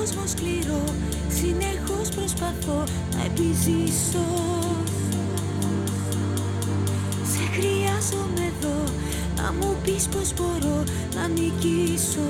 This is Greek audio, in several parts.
κόσμο σκληρό. Συνεχώς προσπαθώ να επιζήσω. Σε χρειάζομαι εδώ. Να μου πεις πως μπορώ να νικήσω.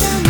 Thank you.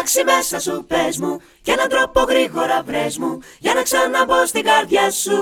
αλλάξει μέσα σου πες μου Και έναν τρόπο γρήγορα βρες μου Για να ξαναμπω στην καρδιά σου.